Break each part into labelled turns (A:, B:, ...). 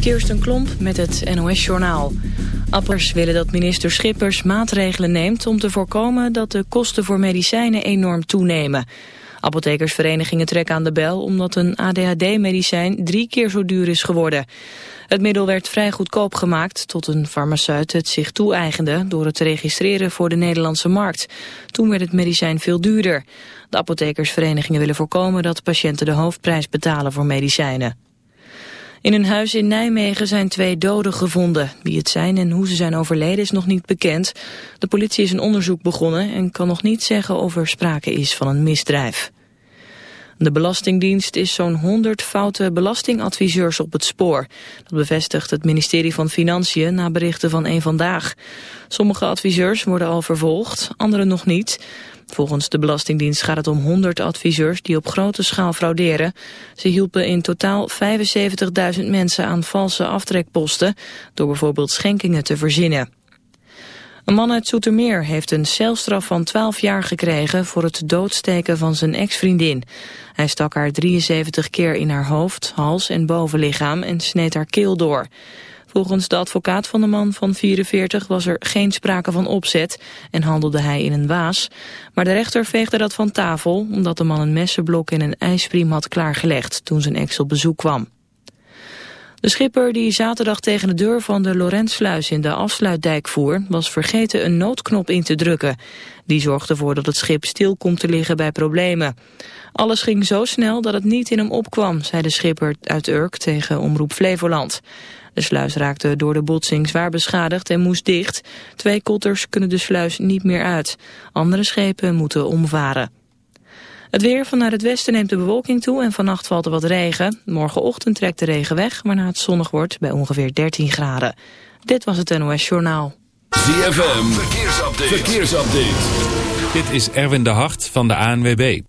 A: Kirsten Klomp met het NOS-journaal. Appers willen dat minister Schippers maatregelen neemt... om te voorkomen dat de kosten voor medicijnen enorm toenemen. Apothekersverenigingen trekken aan de bel... omdat een ADHD-medicijn drie keer zo duur is geworden. Het middel werd vrij goedkoop gemaakt... tot een farmaceut het zich toe-eigende... door het te registreren voor de Nederlandse markt. Toen werd het medicijn veel duurder. De apothekersverenigingen willen voorkomen... dat patiënten de hoofdprijs betalen voor medicijnen. In een huis in Nijmegen zijn twee doden gevonden. Wie het zijn en hoe ze zijn overleden is nog niet bekend. De politie is een onderzoek begonnen en kan nog niet zeggen of er sprake is van een misdrijf. De Belastingdienst is zo'n 100 foute belastingadviseurs op het spoor. Dat bevestigt het ministerie van Financiën na berichten van een Vandaag. Sommige adviseurs worden al vervolgd, andere nog niet. Volgens de Belastingdienst gaat het om 100 adviseurs die op grote schaal frauderen. Ze hielpen in totaal 75.000 mensen aan valse aftrekposten... door bijvoorbeeld schenkingen te verzinnen. Een man uit Zoetermeer heeft een celstraf van 12 jaar gekregen... voor het doodsteken van zijn ex-vriendin. Hij stak haar 73 keer in haar hoofd, hals en bovenlichaam... en sneed haar keel door. Volgens de advocaat van de man van 44 was er geen sprake van opzet en handelde hij in een waas. Maar de rechter veegde dat van tafel omdat de man een messenblok en een ijspriem had klaargelegd toen zijn ex op bezoek kwam. De schipper die zaterdag tegen de deur van de Lorentsluis in de afsluitdijk voer... was vergeten een noodknop in te drukken. Die zorgde ervoor dat het schip stil komt te liggen bij problemen. Alles ging zo snel dat het niet in hem opkwam, zei de schipper uit Urk tegen Omroep Flevoland. De sluis raakte door de botsing zwaar beschadigd en moest dicht. Twee kotters kunnen de sluis niet meer uit. Andere schepen moeten omvaren. Het weer vanuit het westen neemt de bewolking toe en vannacht valt er wat regen. Morgenochtend trekt de regen weg, waarna het zonnig wordt bij ongeveer 13 graden. Dit was het NOS Journaal.
B: ZFM, verkeersupdate. verkeersupdate.
C: Dit is Erwin de Hart van de ANWB.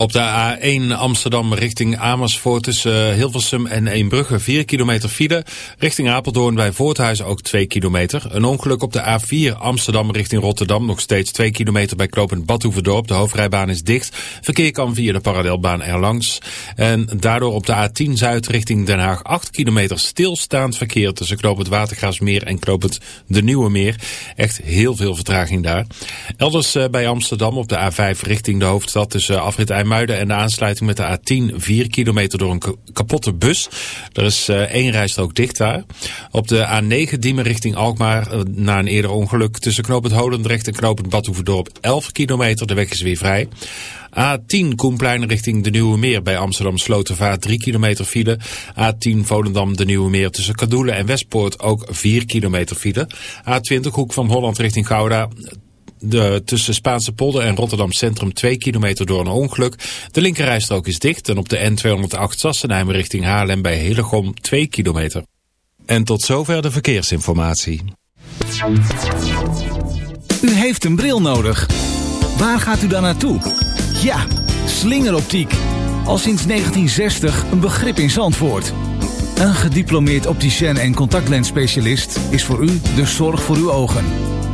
C: Op de A1 Amsterdam richting Amersfoort tussen Hilversum en Eembrugge 4 kilometer file. Richting Apeldoorn bij Voorthuizen ook 2 kilometer. Een ongeluk op de A4 Amsterdam richting Rotterdam. Nog steeds 2 kilometer bij Klopend Badhoevedorp. De hoofdrijbaan is dicht. Verkeer kan via de parallelbaan erlangs. En daardoor op de A10 Zuid richting Den Haag 8 kilometer stilstaand verkeer tussen Klopend Watergraafsmeer en Klopend De Nieuwe Meer. Echt heel veel vertraging daar. Elders eh, bij Amsterdam op de A5 richting de hoofdstad tussen Afrit En de aansluiting met de A10 4 kilometer door een kapotte bus. Er is uh, één rijstrook dicht daar. Op de A9 Diemen richting Alkmaar uh, na een eerder ongeluk tussen knooppunt Holendrecht en knooppunt Badhoevedorp 11 kilometer. De weg is weer vrij. A10 Koenplein richting de Nieuwe Meer bij Amsterdam Slotervaart 3 kilometer file. A10 Volendam de Nieuwe Meer tussen Kadoelen en Westpoort ook 4 kilometer file. A20 Hoek van Holland richting Gouda de, tussen Spaanse polder en Rotterdam Centrum 2 kilometer door een ongeluk. De linkerrijstrook is dicht en op de N208 Sassenheim richting Haarlem bij Helegom 2 kilometer. En tot zover de verkeersinformatie.
D: U heeft een bril nodig. Waar gaat u dan naartoe? Ja, slingeroptiek. Al sinds 1960 een begrip in Zandvoort. Een gediplomeerd opticien en contactlensspecialist is voor u de zorg voor uw ogen.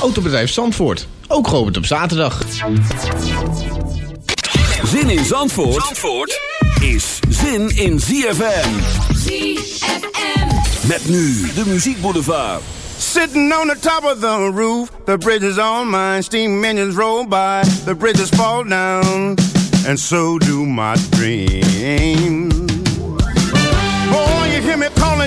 E: Autobedrijf Zandvoort, ook geopend op zaterdag.
B: Zin in Zandvoort, Zandvoort is zin in ZFM.
F: ZFM.
B: Met nu de Muziek Boulevard.
G: Sitting on the top of the roof, the bridge is on mine. Steam engines roll by, the bridges fall down, and so do my dreams.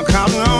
G: I'm counting on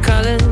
H: colors.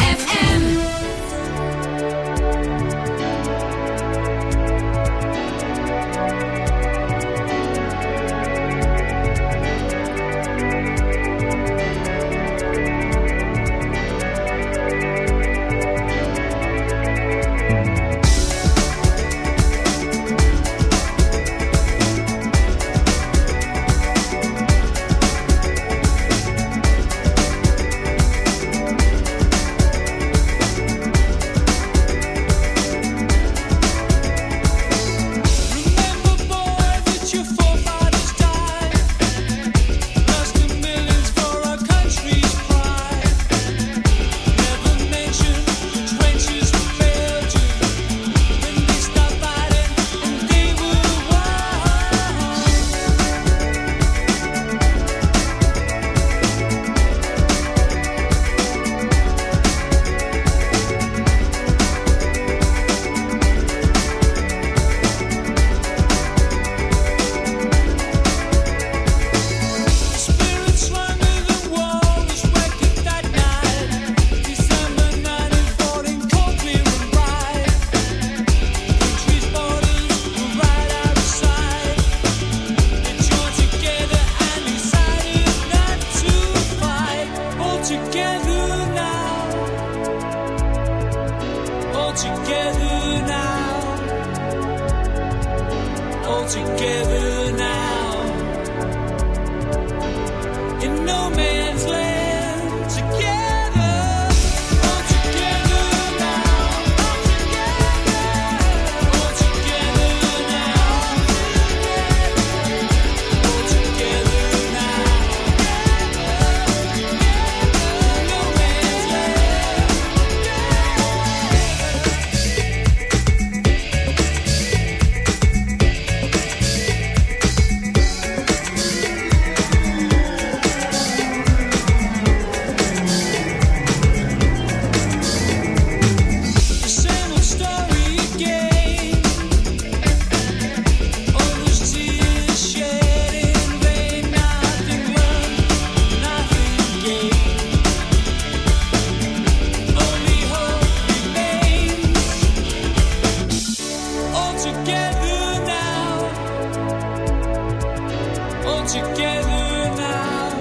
I: All together now.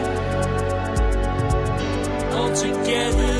I: All together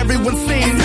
J: And
K: then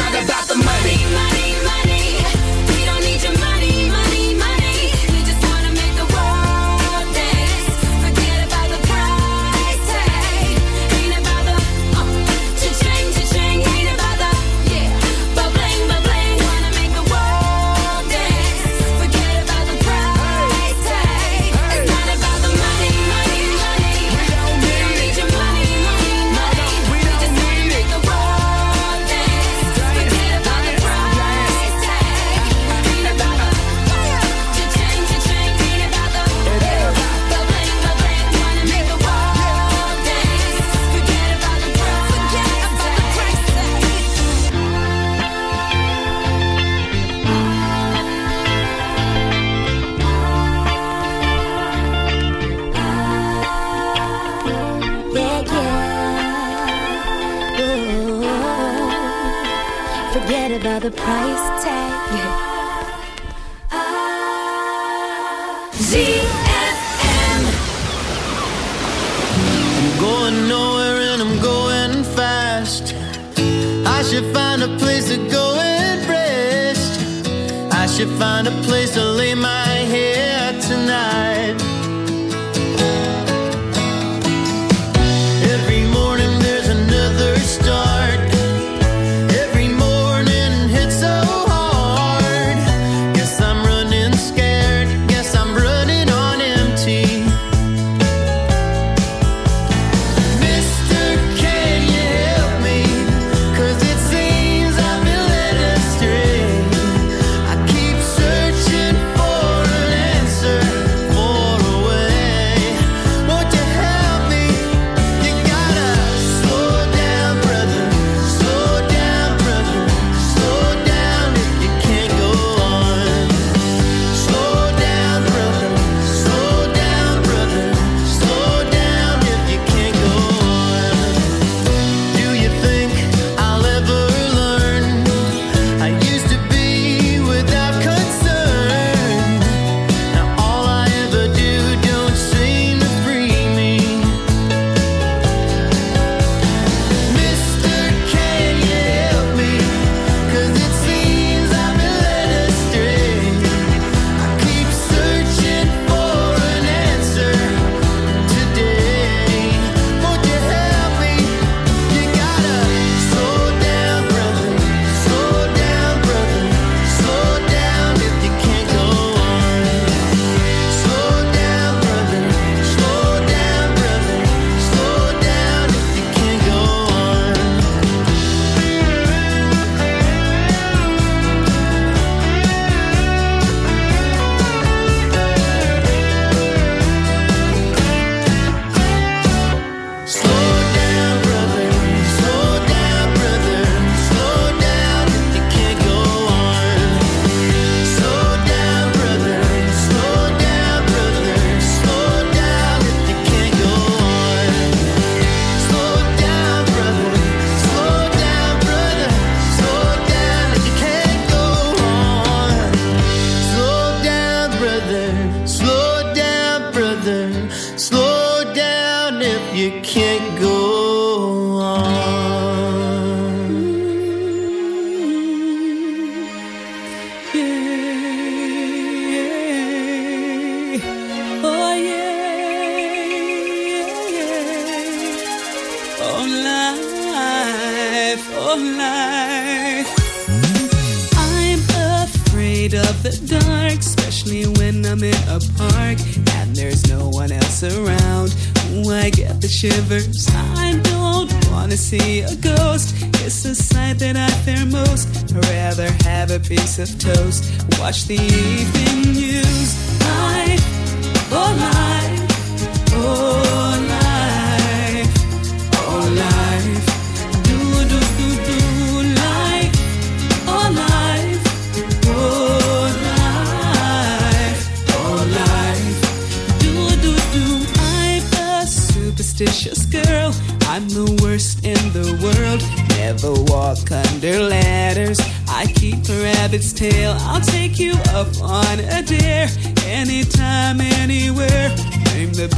L: Should find a place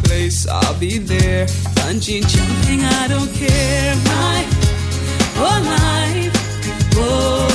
L: place, I'll be
M: there. Punching, jumping, I don't care. My oh, whole oh. life.